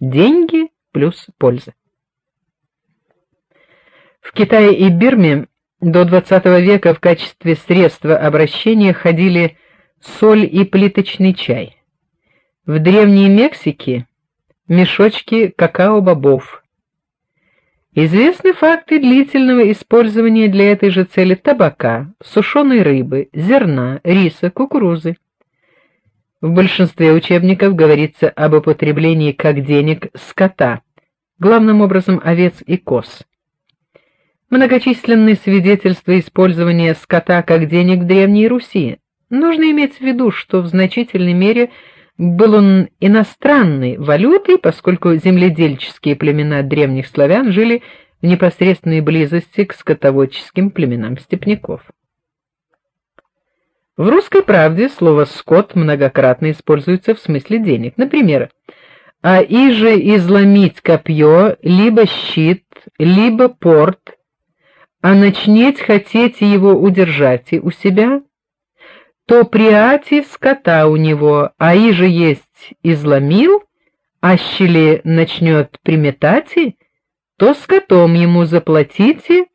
Деньги плюс польза. В Китае и Бирме до XX века в качестве средства обращения ходили соль и плиточный чай. В древней Мексике мешочки какао-бобов. Известны факты длительного использования для этой же цели табака, сушеной рыбы, зерна, риса, кукурузы. В большинстве учебников говорится об употреблении как денег скота, главным образом овец и коз. Многочисленные свидетельства использования скота как денег в Древней Руси. Нужно иметь в виду, что в значительной мере был он иностранной валютой, поскольку земледельческие племена древних славян жили в непосредственной близости к скотоводческим племенам степняков. В русской правде слово скот многократно используется в смысле денег. Например, а иже изломить копье, либо щит, либо порт, а начнеть хотите его удержать и у себя, то приати скота у него, а иже есть изломил, а щели начнет приметати, то скотом ему заплатите,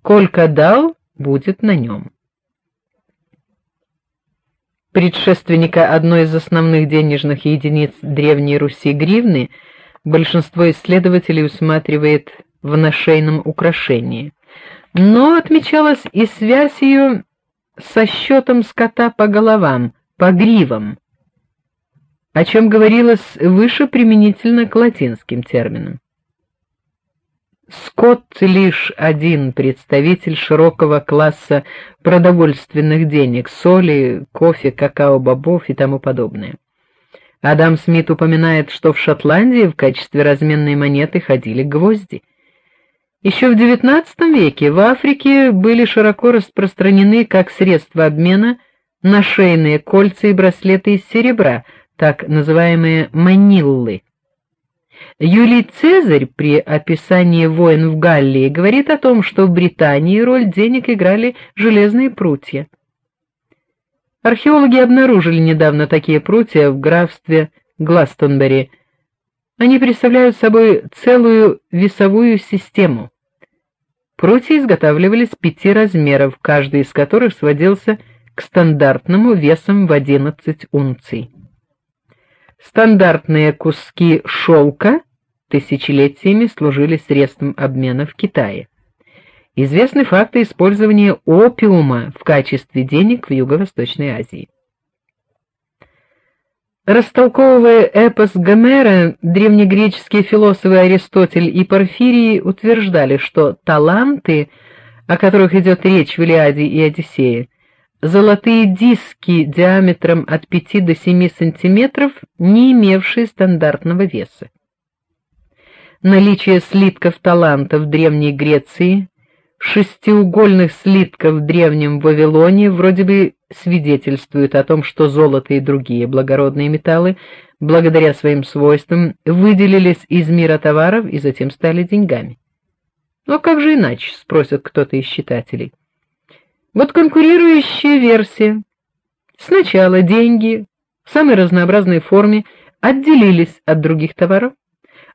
сколько дал, будет на нем предшественника одной из основных денежных единиц древней Руси гривны, большинство исследователей усматривает в нашейном украшении. Но отмечалась и связь ее со счетом скота по головам, по гривам, о чем говорилось выше применительно к латинским терминам. Скотт лишь один представитель широкого класса продовольственных денег: соли, кофе, какао, бобов и тому подобное. Адам Смит упоминает, что в Шотландии в качестве разменной монеты ходили гвозди. Еще в XIX веке в Африке были широко распространены как средство обмена нашейные кольца и браслеты из серебра, так называемые маниллы. Юлий Цезарь при описании войн в Галлии говорит о том, что в Британии роль денег играли железные прутья. Археологи обнаружили недавно такие прутья в графстве Гластонбери. Они представляют собой целую весовую систему. Прутья изготавливались пяти размеров, каждый из которых сводился к стандартному весом в 11 унций. Стандартные куски шелка тысячелетиями служили средством обмена в Китае. Известны факты использования опиума в качестве денег в Юго-Восточной Азии. Растолковывая эпос Гомера, древнегреческие философы Аристотель и Порфирий утверждали, что таланты, о которых идет речь в Илиаде и Одиссее, золотые диски диаметром от 5 до 7 сантиметров, не имевшие стандартного веса. Наличие слитков таланта в древней Греции, шестиугольных слитков в древнем Вавилоне вроде бы свидетельствует о том, что золото и другие благородные металлы, благодаря своим свойствам, выделились из мира товаров и затем стали деньгами. Но как же иначе, спросит кто-то из читателей. Вот конкурирующая версия. Сначала деньги в самой разнообразной форме отделились от других товаров,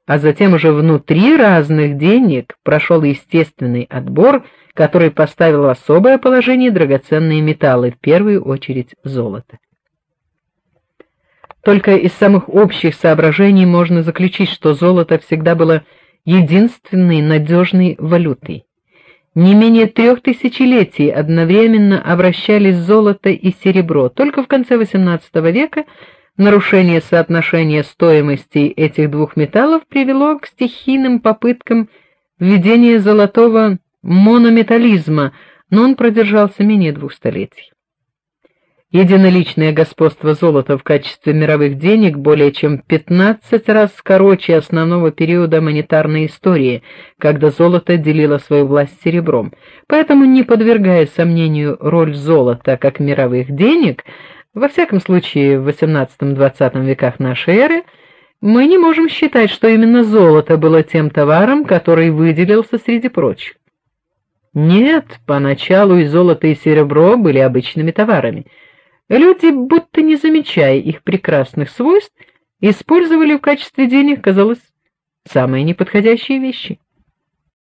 а затем уже внутри разных денег прошел естественный отбор, который поставил в особое положение драгоценные металлы, в первую очередь золото. Только из самых общих соображений можно заключить, что золото всегда было единственной надежной валютой не менее трех тысячелетий одновременно обращались золото и серебро. Только в конце XVIII века нарушение соотношения стоимостей этих двух металлов привело к стихийным попыткам введения золотого монометаллизма, но он продержался менее двух столетий. Единоличное господство золота в качестве мировых денег более чем 15 раз короче основного периода монетарной истории, когда золото делило свою власть серебром. Поэтому, не подвергая сомнению роль золота как мировых денег, во всяком случае в XVIII-XX веках нашей эры, мы не можем считать, что именно золото было тем товаром, который выделился среди прочих. Нет, поначалу и золото, и серебро были обычными товарами. Люди, будто не замечая их прекрасных свойств, использовали в качестве денег, казалось, самые неподходящие вещи.